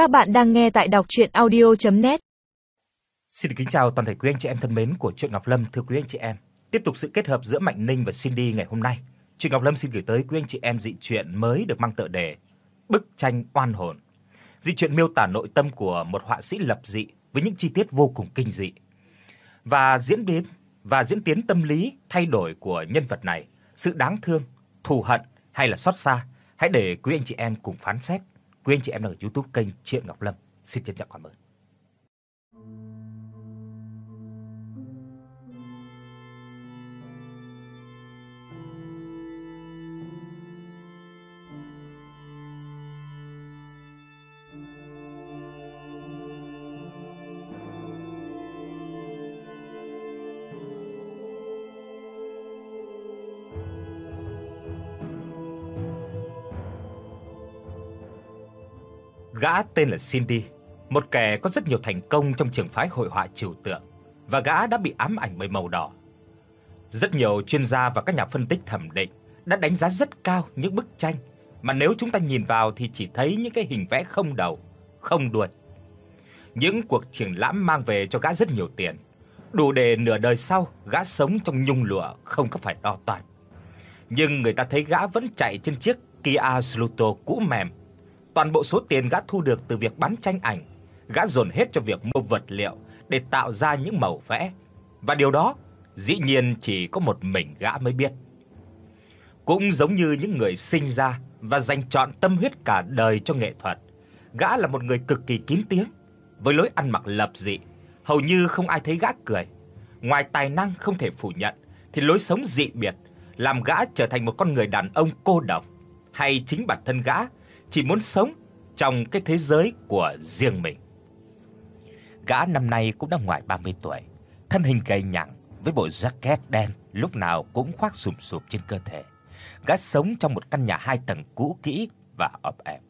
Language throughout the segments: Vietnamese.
Các bạn đang nghe tại đọc audio net Xin kính chào toàn thể quý anh chị em thân mến của truyện Ngọc Lâm thưa quý anh chị em. Tiếp tục sự kết hợp giữa Mạnh Ninh và Cindy ngày hôm nay, truyện Ngọc Lâm xin gửi tới quý anh chị em dị truyện mới được mang tựa đề Bức tranh oan hồn. Dị truyện miêu tả nội tâm của một họa sĩ lập dị với những chi tiết vô cùng kinh dị. Và diễn biến và diễn tiến tâm lý thay đổi của nhân vật này, sự đáng thương, thù hận hay là xót xa, hãy để quý anh chị em cùng phán xét. Quý anh chị em đang ở YouTube kênh Truyện Ngọc Lâm. Xin trân trọng cảm ơn. Gã tên là Cindy, một kẻ có rất nhiều thành công trong trường phái hội họa trừu tượng và gã đã bị ám ảnh bởi màu đỏ. Rất nhiều chuyên gia và các nhà phân tích thẩm định đã đánh giá rất cao những bức tranh mà nếu chúng ta nhìn vào thì chỉ thấy những cái hình vẽ không đầu, không đuôi. Những cuộc triển lãm mang về cho gã rất nhiều tiền, đủ để nửa đời sau gã sống trong nhung lụa không có phải đo toan. Nhưng người ta thấy gã vẫn chạy trên chiếc Kia Sluto cũ mềm Toàn bộ số tiền gã thu được từ việc bán tranh ảnh, gã dồn hết cho việc mua vật liệu để tạo ra những màu vẽ. Và điều đó dĩ nhiên chỉ có một mình gã mới biết. Cũng giống như những người sinh ra và dành trọn tâm huyết cả đời cho nghệ thuật, gã là một người cực kỳ kín tiếng, với lối ăn mặc lập dị, hầu như không ai thấy gã cười. Ngoài tài năng không thể phủ nhận thì lối sống dị biệt làm gã trở thành một con người đàn ông cô độc, hay chính bản thân gã chỉ muốn sống trong cái thế giới của riêng mình. Gã năm nay cũng đã ngoài 30 tuổi, thân hình gầy nhẳng với bộ jacket đen lúc nào cũng khoác sùm sụp trên cơ thể. Gã sống trong một căn nhà hai tầng cũ kỹ và ọp ẹp,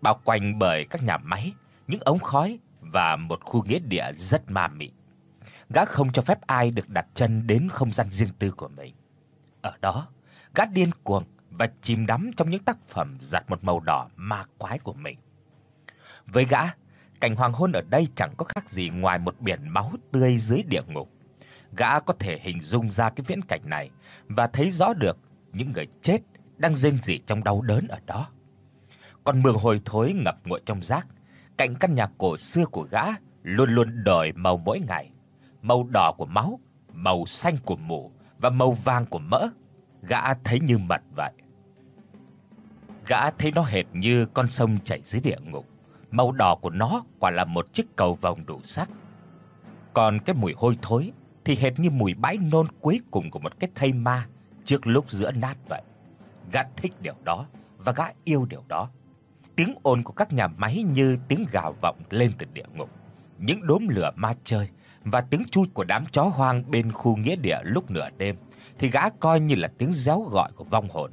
bao quanh bởi các nhà máy, những ống khói và một khu nghĩa địa rất ma mị. Gã không cho phép ai được đặt chân đến không gian riêng tư của mình. Ở đó, gã điên cuồng và chìm đắm trong những tác phẩm giặt một màu đỏ ma quái của mình. Với gã, cảnh hoàng hôn ở đây chẳng có khác gì ngoài một biển máu tươi dưới địa ngục. Gã có thể hình dung ra cái viễn cảnh này và thấy rõ được những người chết đang rên rỉ trong đau đớn ở đó. Còn mường hồi thối ngập ngụa trong rác, cạnh căn nhà cổ xưa của gã luôn luôn đổi màu mỗi ngày, màu đỏ của máu, màu xanh của mủ và màu vàng của mỡ. Gã thấy như mật vậy. Gã thấy nó hệt như con sông chảy dưới địa ngục, màu đỏ của nó quả là một chiếc cầu vồng đủ sắc. Còn cái mùi hôi thối thì hệt như mùi bãi nôn cuối cùng của một cái thây ma trước lúc giữa nát vậy. Gã thích điều đó và gã yêu điều đó. Tiếng ồn của các nhà máy như tiếng gào vọng lên từ địa ngục, những đốm lửa ma chơi và tiếng chui của đám chó hoang bên khu nghĩa địa lúc nửa đêm thì gã coi như là tiếng réo gọi của vong hồn.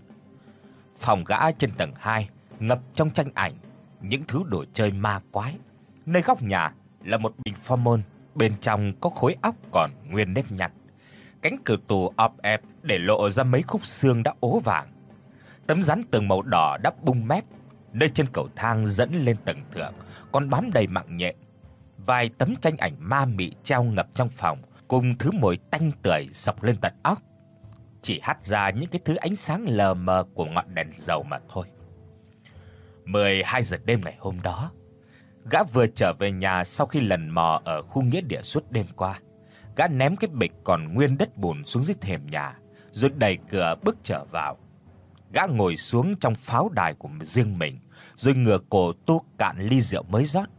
Phòng gã trên tầng 2 ngập trong tranh ảnh, những thứ đồ chơi ma quái. Nơi góc nhà là một bình formal, bên trong có khối óc còn nguyên nếp nhăn. Cánh cửa tủ ọp ẹp để lộ ra mấy khúc xương đã ố vàng. Tấm rắn tường màu đỏ đã bung mép, nơi trên cầu thang dẫn lên tầng thượng còn bám đầy mạng nhện. Vài tấm tranh ảnh ma mị treo ngập trong phòng cùng thứ mùi tanh tưởi sộc lên tận óc chỉ hắt ra những cái thứ ánh sáng lờ mờ của ngọn đèn dầu mà thôi. 12 giờ đêm ngày hôm đó, gã vừa trở về nhà sau khi lần mò ở khu nghĩa địa suốt đêm qua. Gã ném cái bịch còn nguyên đất bùn xuống dưới thềm nhà, rồi đẩy cửa bước trở vào. Gã ngồi xuống trong pháo đài của riêng mình, rồi ngửa cổ tu cạn ly rượu mới rót,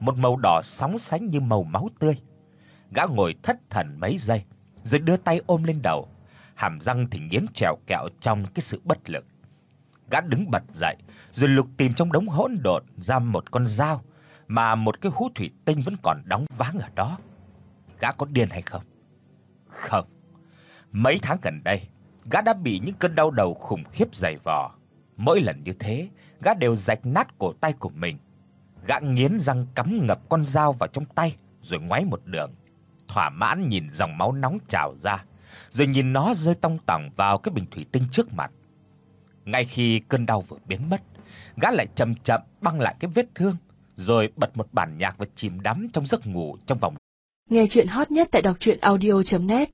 một màu đỏ sóng sánh như màu máu tươi. Gã ngồi thất thần mấy giây, rồi đưa tay ôm lên đầu, hàm răng thì nghiến trèo kẹo trong cái sự bất lực. Gã đứng bật dậy, rồi lục tìm trong đống hỗn độn ra một con dao mà một cái hũ thủy tinh vẫn còn đóng váng ở đó. Gã có điên hay không? Không. Mấy tháng gần đây, gã đã bị những cơn đau đầu khủng khiếp dày vò. Mỗi lần như thế, gã đều rạch nát cổ tay của mình. Gã nghiến răng cắm ngập con dao vào trong tay rồi ngoáy một đường, thỏa mãn nhìn dòng máu nóng trào ra rồi nhìn nó rơi tong tỏng vào cái bình thủy tinh trước mặt. Ngay khi cơn đau vừa biến mất, gã lại chậm chậm băng lại cái vết thương, rồi bật một bản nhạc và chìm đắm trong giấc ngủ trong vòng. Nghe truyện hot nhất tại doctruyenaudio.net